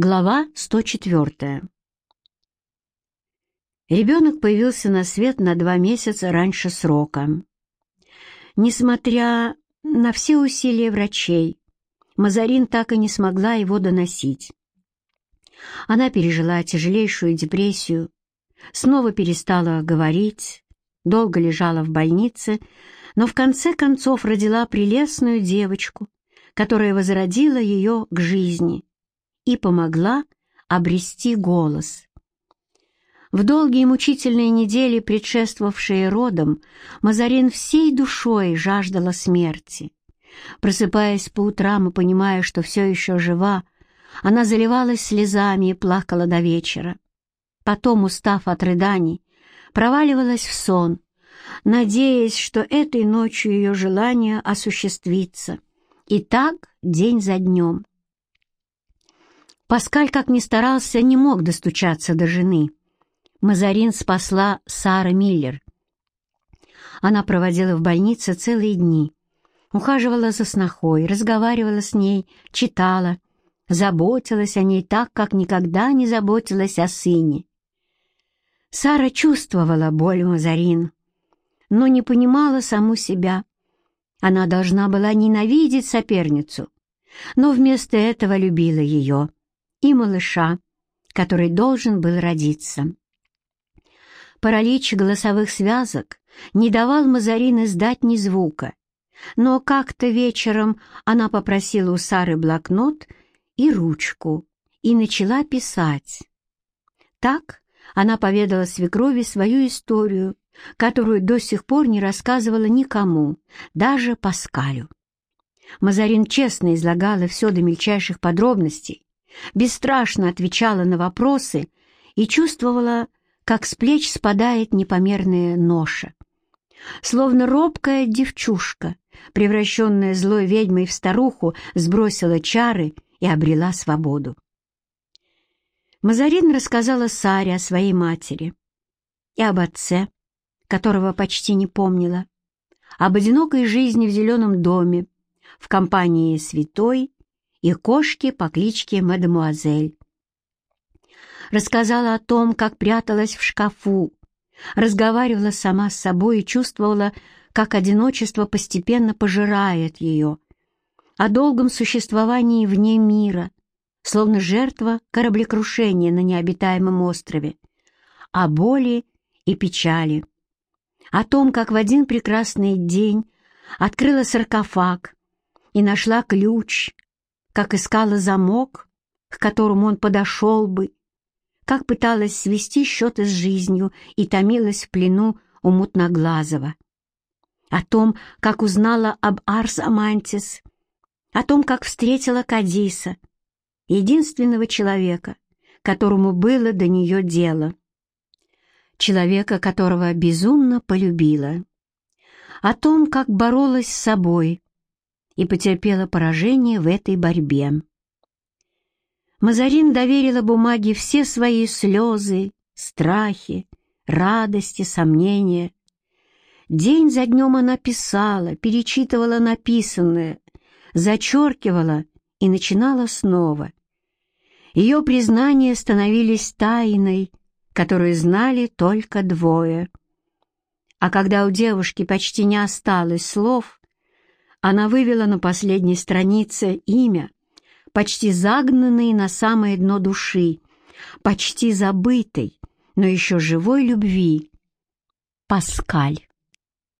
Глава 104. Ребенок появился на свет на два месяца раньше срока. Несмотря на все усилия врачей, Мазарин так и не смогла его доносить. Она пережила тяжелейшую депрессию, снова перестала говорить, долго лежала в больнице, но в конце концов родила прелестную девочку, которая возродила ее к жизни и помогла обрести голос. В долгие мучительные недели, предшествовавшие родам, Мазарин всей душой жаждала смерти. Просыпаясь по утрам и понимая, что все еще жива, она заливалась слезами и плакала до вечера. Потом, устав от рыданий, проваливалась в сон, надеясь, что этой ночью ее желание осуществится. И так день за днем. Паскаль, как ни старался, не мог достучаться до жены. Мазарин спасла Сара Миллер. Она проводила в больнице целые дни, ухаживала за снохой, разговаривала с ней, читала, заботилась о ней так, как никогда не заботилась о сыне. Сара чувствовала боль Мазарин, но не понимала саму себя. Она должна была ненавидеть соперницу, но вместо этого любила ее и малыша, который должен был родиться. Паралич голосовых связок не давал Мазарин издать ни звука, но как-то вечером она попросила у Сары блокнот и ручку и начала писать. Так она поведала свекрови свою историю, которую до сих пор не рассказывала никому, даже Паскалю. Мазарин честно излагала все до мельчайших подробностей, бесстрашно отвечала на вопросы и чувствовала, как с плеч спадает непомерная ноша. Словно робкая девчушка, превращенная злой ведьмой в старуху, сбросила чары и обрела свободу. Мазарин рассказала Саре о своей матери и об отце, которого почти не помнила, об одинокой жизни в зеленом доме, в компании святой и кошки по кличке Мадемуазель. Рассказала о том, как пряталась в шкафу, разговаривала сама с собой и чувствовала, как одиночество постепенно пожирает ее, о долгом существовании вне мира, словно жертва кораблекрушения на необитаемом острове, о боли и печали, о том, как в один прекрасный день открыла саркофаг и нашла ключ, как искала замок, к которому он подошел бы, как пыталась свести счеты с жизнью и томилась в плену у Мутноглазого. О том, как узнала об Арс Амантис, о том, как встретила Кадиса, единственного человека, которому было до нее дело. Человека, которого безумно полюбила. О том, как боролась с собой, и потерпела поражение в этой борьбе. Мазарин доверила бумаге все свои слезы, страхи, радости, сомнения. День за днем она писала, перечитывала написанное, зачеркивала и начинала снова. Ее признания становились тайной, которую знали только двое. А когда у девушки почти не осталось слов, она вывела на последней странице имя, почти загнанное на самое дно души, почти забытой, но еще живой любви. Паскаль.